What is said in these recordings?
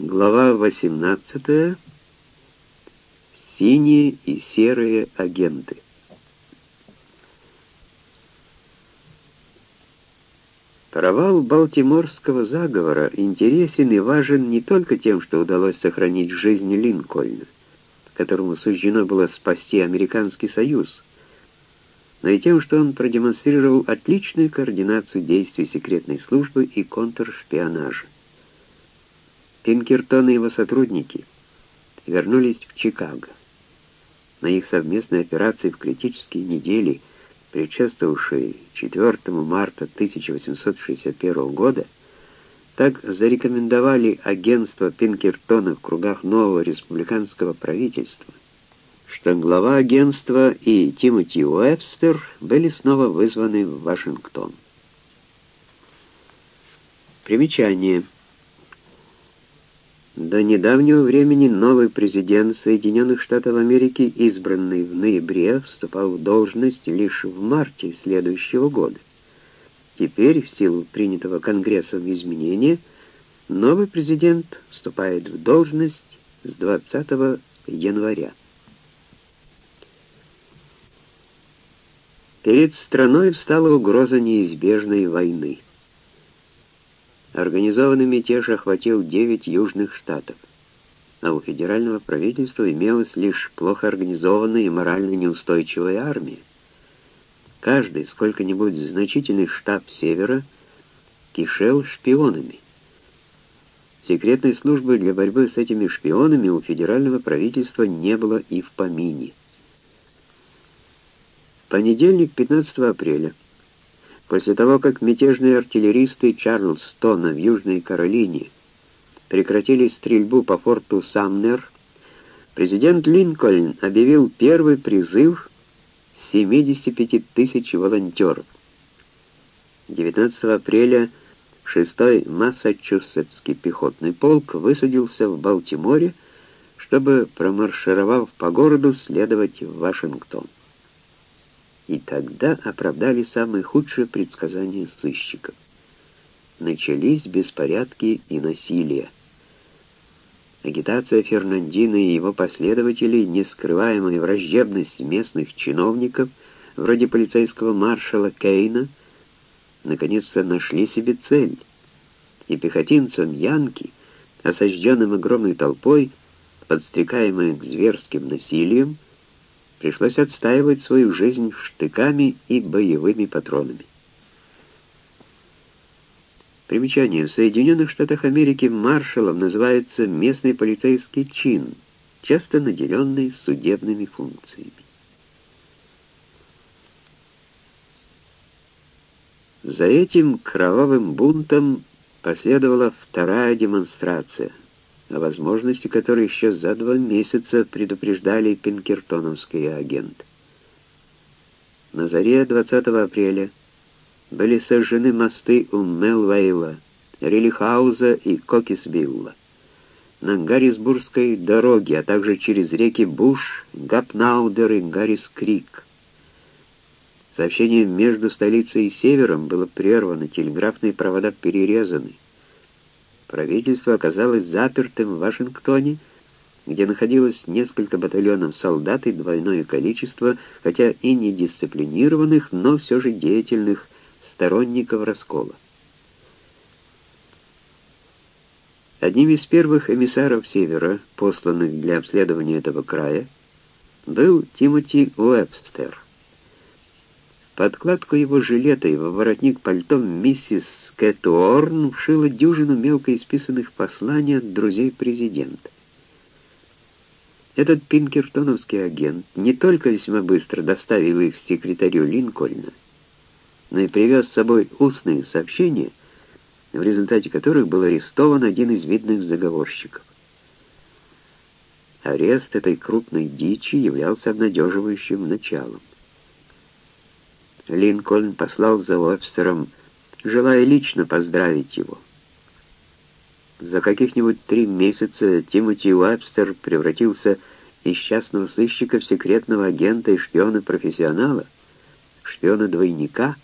Глава 18. Синие и серые агенты. Провал Балтиморского заговора интересен и важен не только тем, что удалось сохранить жизнь Линкольна, которому суждено было спасти Американский Союз, но и тем, что он продемонстрировал отличную координацию действий секретной службы и контршпионажа. Пинкертон и его сотрудники вернулись в Чикаго. На их совместной операции в критические недели, предшествовавшие 4 марта 1861 года, так зарекомендовали агентство Пинкертона в кругах нового республиканского правительства, что глава агентства и Тимоти Уэбстер были снова вызваны в Вашингтон. Примечание. До недавнего времени новый президент Соединенных Штатов Америки, избранный в ноябре, вступал в должность лишь в марте следующего года. Теперь, в силу принятого Конгрессом изменения, новый президент вступает в должность с 20 января. Перед страной встала угроза неизбежной войны. Организованный мятеж охватил девять южных штатов, а у федерального правительства имелась лишь плохо организованная и морально неустойчивая армия. Каждый сколько-нибудь значительный штаб Севера кишел шпионами. Секретной службы для борьбы с этими шпионами у федерального правительства не было и в помине. Понедельник, 15 апреля. После того, как мятежные артиллеристы Чарльстона в Южной Каролине прекратили стрельбу по форту Самнер, президент Линкольн объявил первый призыв 75 тысяч волонтеров. 19 апреля 6-й Массачусетский пехотный полк высадился в Балтиморе, чтобы, промаршировав по городу, следовать в Вашингтон и тогда оправдали самые худшие предсказания сыщиков. Начались беспорядки и насилие. Агитация Фернандина и его последователей, нескрываемая враждебность местных чиновников, вроде полицейского маршала Кейна, наконец-то нашли себе цель. И пехотинцам Янки, осажденным огромной толпой, подстрекаемые к зверским насилиям, пришлось отстаивать свою жизнь штыками и боевыми патронами. Примечание. В Соединенных Штатах Америки маршалом называется местный полицейский чин, часто наделенный судебными функциями. За этим кровавым бунтом последовала вторая демонстрация — о возможности которой еще за два месяца предупреждали пинкертоновские агенты. На заре 20 апреля были сожжены мосты у Мелвейла, Релихауза и Кокисбилла, на Гаррисбургской дороге, а также через реки Буш, Гапнаудер и Гаррис-Крик. Сообщение между столицей и севером было прервано, телеграфные провода перерезаны правительство оказалось запертым в Вашингтоне, где находилось несколько батальонов солдат и двойное количество, хотя и не дисциплинированных, но все же деятельных сторонников раскола. Одним из первых эмиссаров Севера, посланных для обследования этого края, был Тимоти Уэбстер. Подкладку его жилета и во воротник пальто миссис Кэт Уорн вшила дюжину мелко исписанных посланий от друзей президента. Этот пинкертоновский агент не только весьма быстро доставил их секретарю Линкольна, но и привез с собой устные сообщения, в результате которых был арестован один из видных заговорщиков. Арест этой крупной дичи являлся обнадеживающим началом. Линкольн послал за Уэбстером желая лично поздравить его. За каких-нибудь три месяца Тимоти Уэбстер превратился из частного сыщика в секретного агента и шпиона-профессионала, шпиона-двойника,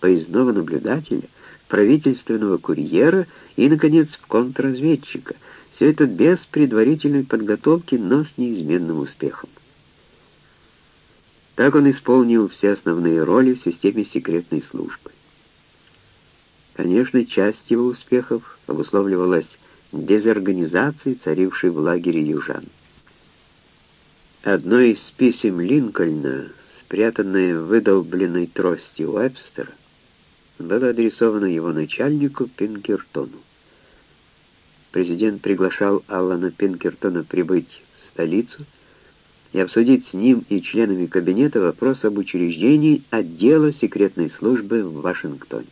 поездного наблюдателя, правительственного курьера и, наконец, в контрразведчика. Все это без предварительной подготовки, но с неизменным успехом. Так он исполнил все основные роли в системе секретной службы. Конечно, часть его успехов обусловливалась дезорганизацией, царившей в лагере южан. Одно из писем Линкольна, спрятанное в выдолбленной трости Уэбстера, было адресовано его начальнику Пинкертону. Президент приглашал Аллана Пинкертона прибыть в столицу и обсудить с ним и членами кабинета вопрос об учреждении отдела секретной службы в Вашингтоне.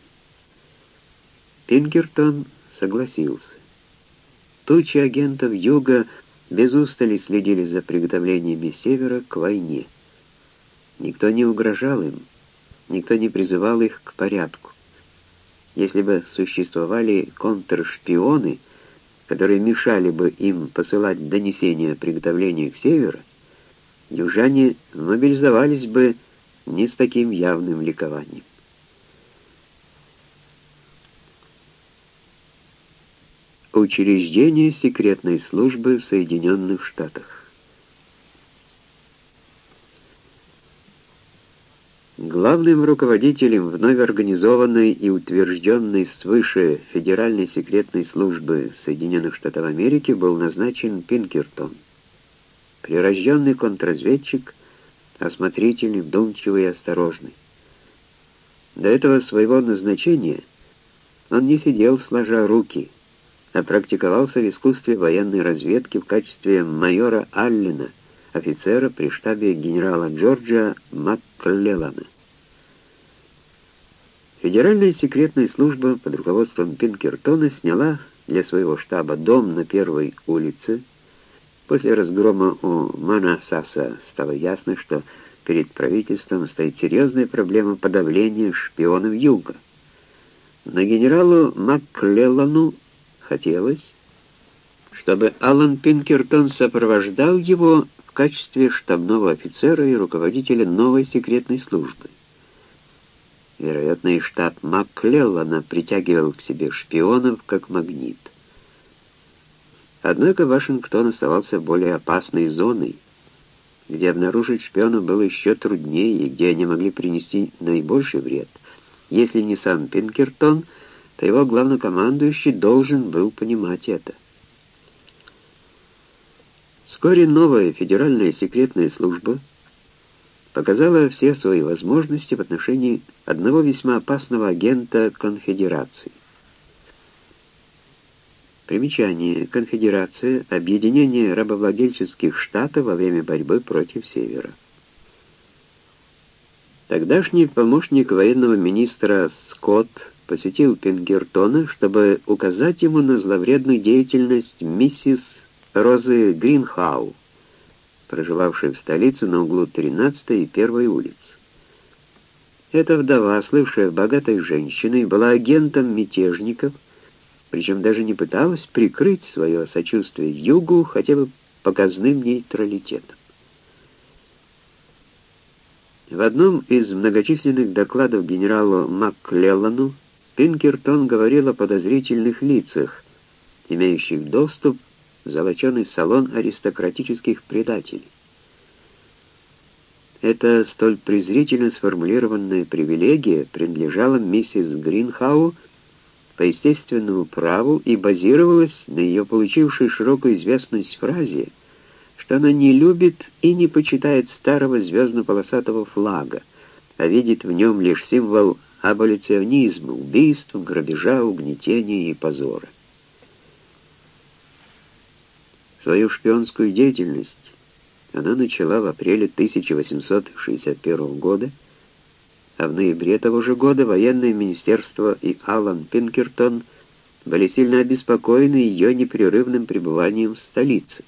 Пинкертон согласился. Тучи агентов Юга без устали следили за приготовлениями Севера к войне. Никто не угрожал им, никто не призывал их к порядку. Если бы существовали контршпионы, которые мешали бы им посылать донесения о приготовлении к Северу, южане мобилизовались бы не с таким явным ликованием. Учреждение секретной службы в Соединенных Штатах. Главным руководителем вновь организованной и утвержденной свыше Федеральной секретной службы Соединенных Штатов Америки был назначен Пинкертон. Прирожденный контрразведчик, осмотрительный, вдумчивый и осторожный. До этого своего назначения он не сидел сложа руки, а практиковался в искусстве военной разведки в качестве майора Аллена, офицера при штабе генерала Джорджа Макклеллана. Федеральная секретная служба под руководством Пинкертона сняла для своего штаба дом на первой улице. После разгрома у Манасаса стало ясно, что перед правительством стоит серьезная проблема подавления шпионов Юга. Но генералу Макклеллану Хотелось, чтобы Алан Пинкертон сопровождал его в качестве штабного офицера и руководителя новой секретной службы. Вероятно, и штаб Макклеллана притягивал к себе шпионов как магнит. Однако Вашингтон оставался более опасной зоной, где обнаружить шпионов было еще труднее и где они могли принести наибольший вред. Если не сам Пинкертон — то его главнокомандующий должен был понимать это. Вскоре новая федеральная секретная служба показала все свои возможности в отношении одного весьма опасного агента конфедерации. Примечание. Конфедерация — объединение рабовладельческих штатов во время борьбы против Севера. Тогдашний помощник военного министра Скотт посетил Пингертона, чтобы указать ему на зловредную деятельность миссис Розы Гринхау, проживавшей в столице на углу 13 и 1 улиц. Эта вдова, слывшая богатой женщиной, была агентом мятежников, причем даже не пыталась прикрыть свое сочувствие югу хотя бы показным нейтралитетом. В одном из многочисленных докладов генералу Макклеллану Пинкертон говорил о подозрительных лицах, имеющих доступ в золоченый салон аристократических предателей. Эта столь презрительно сформулированная привилегия принадлежала миссис Гринхау по естественному праву и базировалась на ее получившей широкую известность фразе, что она не любит и не почитает старого звездно-полосатого флага, а видит в нем лишь символ аболиционизма, убийств, грабежа, угнетения и позора. Свою шпионскую деятельность она начала в апреле 1861 года, а в ноябре того же года военное министерство и Алан Пинкертон были сильно обеспокоены ее непрерывным пребыванием в столице.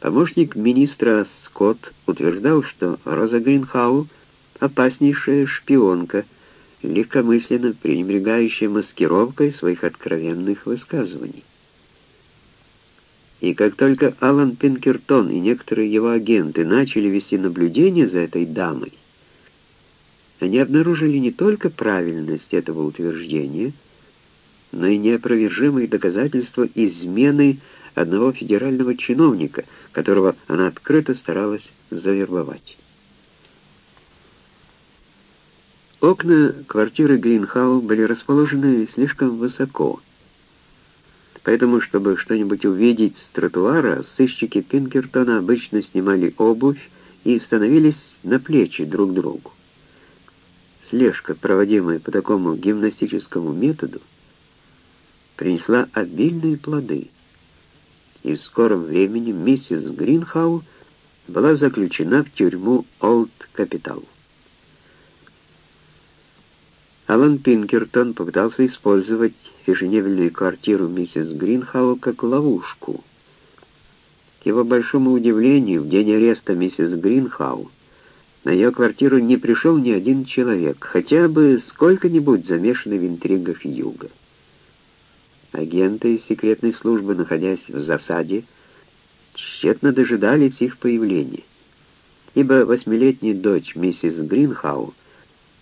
Помощник министра Скотт утверждал, что Роза Гринхау — опаснейшая шпионка, легкомысленно пренебрегающая маскировкой своих откровенных высказываний. И как только Алан Пинкертон и некоторые его агенты начали вести наблюдение за этой дамой, они обнаружили не только правильность этого утверждения, но и неопровержимые доказательства измены одного федерального чиновника, которого она открыто старалась завербовать. Окна квартиры Гринхау были расположены слишком высоко, поэтому, чтобы что-нибудь увидеть с тротуара, сыщики Пинкертона обычно снимали обувь и становились на плечи друг другу. Слежка, проводимая по такому гимнастическому методу, принесла обильные плоды, и в скором времени миссис Гринхау была заключена в тюрьму Олд Капитал. Алан Пинкертон попытался использовать еженедельную квартиру миссис Гринхау как ловушку. К его большому удивлению, в день ареста миссис Гринхау на ее квартиру не пришел ни один человек, хотя бы сколько-нибудь замешанный в интригах Юга. Агенты секретной службы, находясь в засаде, тщетно дожидались их появления, ибо восьмилетняя дочь миссис Гринхау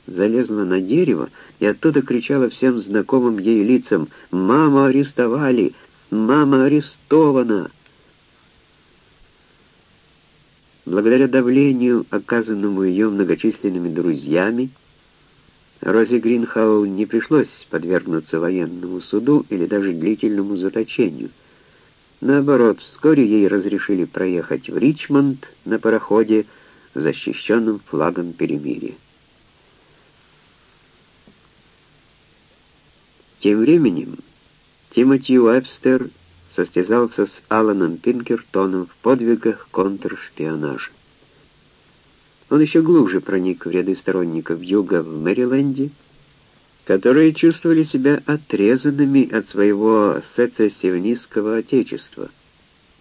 залезла на дерево и оттуда кричала всем знакомым ей лицам «Мама арестовали! Мама арестована!» Благодаря давлению, оказанному ее многочисленными друзьями, Розе Гринхау не пришлось подвергнуться военному суду или даже длительному заточению. Наоборот, вскоре ей разрешили проехать в Ричмонд на пароходе, защищенном флагом перемирия. Тем временем Тимоти Уэбстер состязался с Аланом Пинкертоном в подвигах контршпионажа. Он еще глубже проник в ряды сторонников Юга в Мэриленде, которые чувствовали себя отрезанными от своего сецессионистского отечества.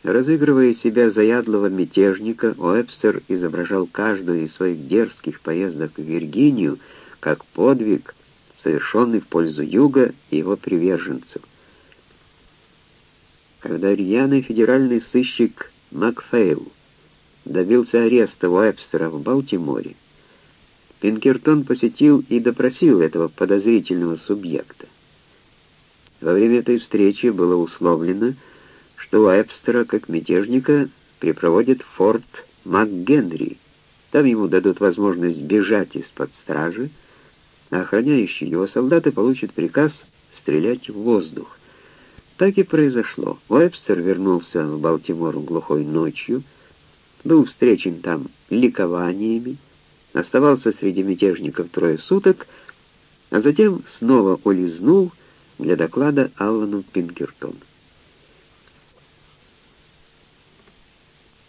Разыгрывая себя заядлого мятежника, Уэбстер изображал каждую из своих дерзких поездок в Виргинию как подвиг, совершенный в пользу Юга и его приверженцев. Когда рьяный федеральный сыщик Макфейл добился ареста Уэбстера в Балтиморе, Пинкертон посетил и допросил этого подозрительного субъекта. Во время этой встречи было условлено, что Уэбстера, как мятежника, припроводят в форт МакГенри. Там ему дадут возможность бежать из-под стражи, а охраняющие его солдаты получат приказ стрелять в воздух. Так и произошло. Уэбстер вернулся в Балтимор глухой ночью, был встречен там ликованиями, оставался среди мятежников трое суток, а затем снова улизнул для доклада Аллану Пинкертону.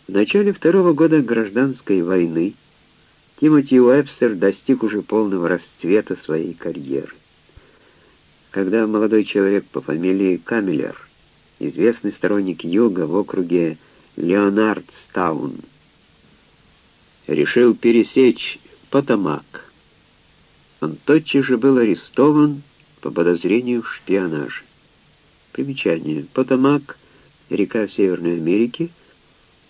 В начале второго года гражданской войны Тимоти Уэбстер достиг уже полного расцвета своей карьеры. Когда молодой человек по фамилии Камиллер, известный сторонник Юга в округе Леонардстаун, решил пересечь Потамак. Он тотчас же был арестован по подозрению в шпионаже. Примечание. Потамак — река в Северной Америке,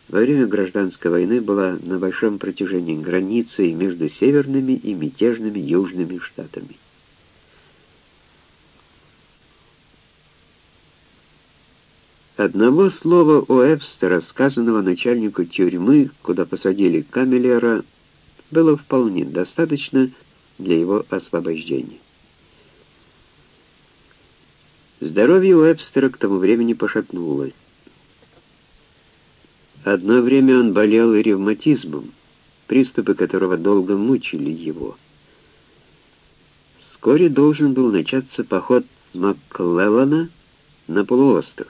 во время гражданской войны была на большом протяжении границей между северными и мятежными южными штатами. Одного слова у Эбстера, сказанного начальнику тюрьмы, куда посадили Камелера, было вполне достаточно для его освобождения. Здоровье Уэбстера к тому времени пошатнулось. Одно время он болел и ревматизмом, приступы которого долго мучили его. Вскоре должен был начаться поход Макклеллана на полуостров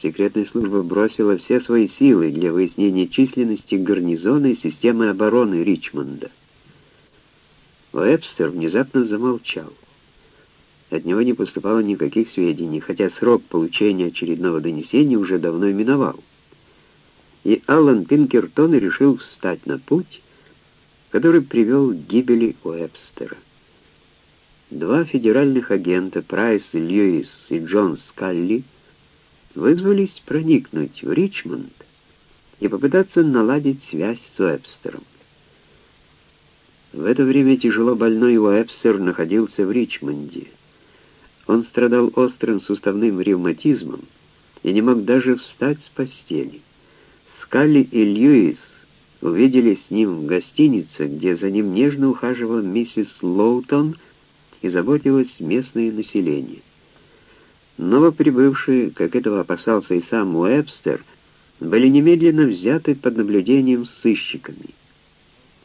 секретная служба бросила все свои силы для выяснения численности гарнизона и системы обороны Ричмонда. Уэбстер внезапно замолчал. От него не поступало никаких сведений, хотя срок получения очередного донесения уже давно миновал. И Аллан Пинкертон решил встать на путь, который привел к гибели Уэбстера. Два федеральных агента, Прайс Льюис и Джон Скалли, вызвались проникнуть в Ричмонд и попытаться наладить связь с Уэбстером. В это время тяжело больной Уэбстер находился в Ричмонде. Он страдал острым суставным ревматизмом и не мог даже встать с постели. Скалли и Льюис увидели с ним в гостинице, где за ним нежно ухаживала миссис Лоутон и заботилось местное население. Новоприбывшие, как этого опасался и сам Уэбстер, были немедленно взяты под наблюдением сыщиками.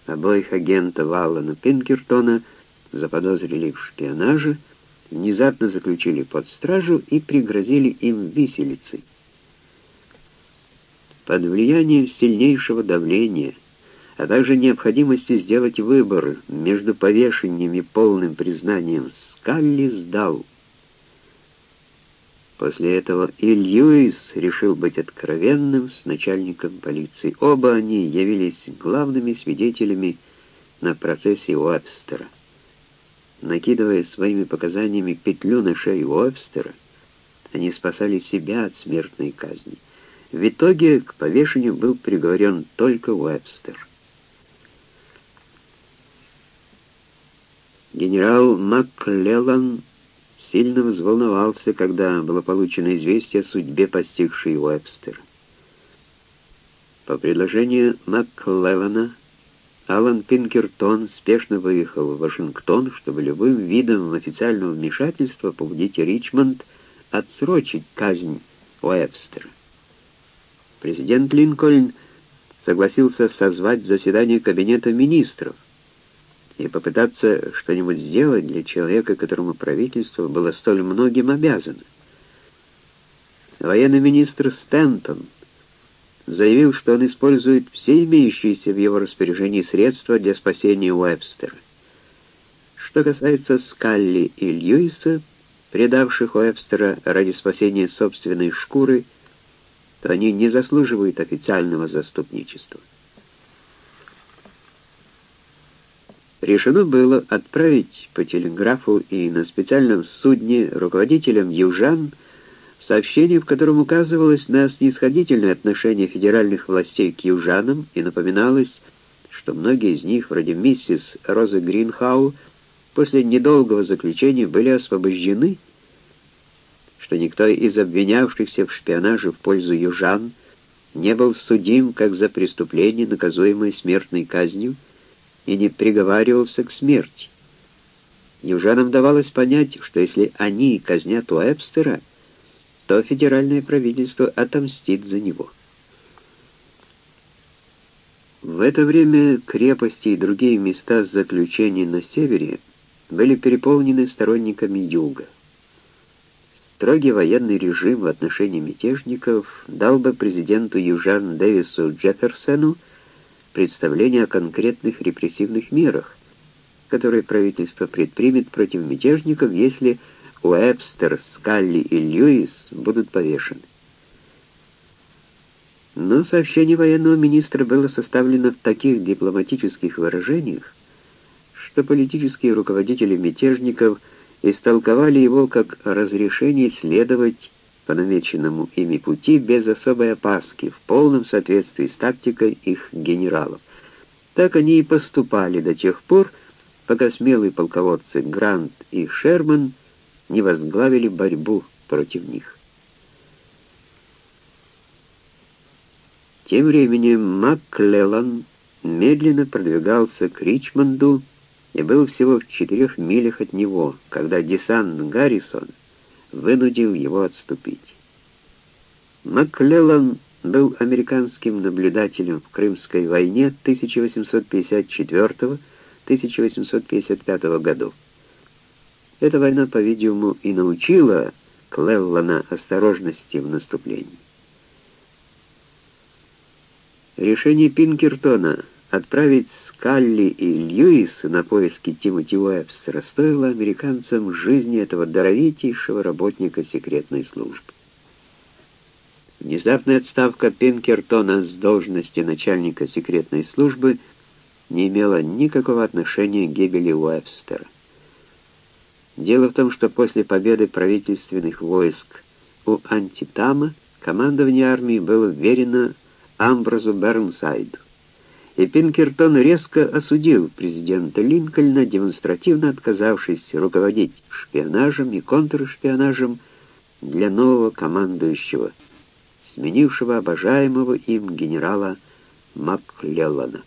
Обоих агентов Аллана Пинкертона заподозрили в шпионаже, внезапно заключили под стражу и пригрозили им виселицей. Под влиянием сильнейшего давления, а также необходимости сделать выбор между повешением и полным признанием, Скалли сдал. После этого и Льюис решил быть откровенным с начальником полиции. Оба они явились главными свидетелями на процессе Уэбстера. Накидывая своими показаниями петлю на шею Уэбстера, они спасали себя от смертной казни. В итоге к повешению был приговорен только Уэбстер. Генерал МакКлеллан сильно взволновался, когда было получено известие о судьбе постигшей Уэбстера. По предложению МакКлеллана Алан Пинкертон спешно выехал в Вашингтон, чтобы любым видом официального вмешательства побудить Ричмонд отсрочить казнь Уэбстера. Президент Линкольн согласился созвать заседание Кабинета министров и попытаться что-нибудь сделать для человека, которому правительство было столь многим обязано. Военный министр Стэнтон заявил, что он использует все имеющиеся в его распоряжении средства для спасения Уэбстера. Что касается Скалли и Льюиса, предавших Уэбстера ради спасения собственной шкуры, они не заслуживают официального заступничества. Решено было отправить по телеграфу и на специальном судне руководителям южан сообщение, в котором указывалось на снисходительное отношение федеральных властей к южанам и напоминалось, что многие из них, вроде миссис Розы Гринхау, после недолгого заключения были освобождены, что никто из обвинявшихся в шпионаже в пользу южан не был судим как за преступление, наказуемое смертной казнью, и не приговаривался к смерти. Южанам давалось понять, что если они казнят Уэбстера, то федеральное правительство отомстит за него. В это время крепости и другие места заключения на севере были переполнены сторонниками юга. Строгий военный режим в отношении мятежников дал бы президенту южан Дэвису Джефферсону представление о конкретных репрессивных мерах, которые правительство предпримет против мятежников, если Уэбстер, Скалли и Льюис будут повешены. Но сообщение военного министра было составлено в таких дипломатических выражениях, что политические руководители мятежников – истолковали его как разрешение следовать по намеченному ими пути без особой опаски, в полном соответствии с тактикой их генералов. Так они и поступали до тех пор, пока смелые полководцы Грант и Шерман не возглавили борьбу против них. Тем временем МакКлеллан медленно продвигался к Ричмонду, и был всего в четырех милях от него, когда десант Гаррисон вынудил его отступить. Макклеллан был американским наблюдателем в Крымской войне 1854-1855 годов. Эта война, по-видимому, и научила Клеллана осторожности в наступлении. Решение Пинкертона — Отправить Скалли и Льюиса на поиски Тимоти Уэбстера стоило американцам жизни этого даровитейшего работника секретной службы. Внезапная отставка Пинкертона с должности начальника секретной службы не имела никакого отношения к гибели Уэбстера. Дело в том, что после победы правительственных войск у Антитама командование армии было вверено Амброзу Бернсайду и Пинкертон резко осудил президента Линкольна, демонстративно отказавшись руководить шпионажем и контршпионажем для нового командующего, сменившего обожаемого им генерала Макклеллана.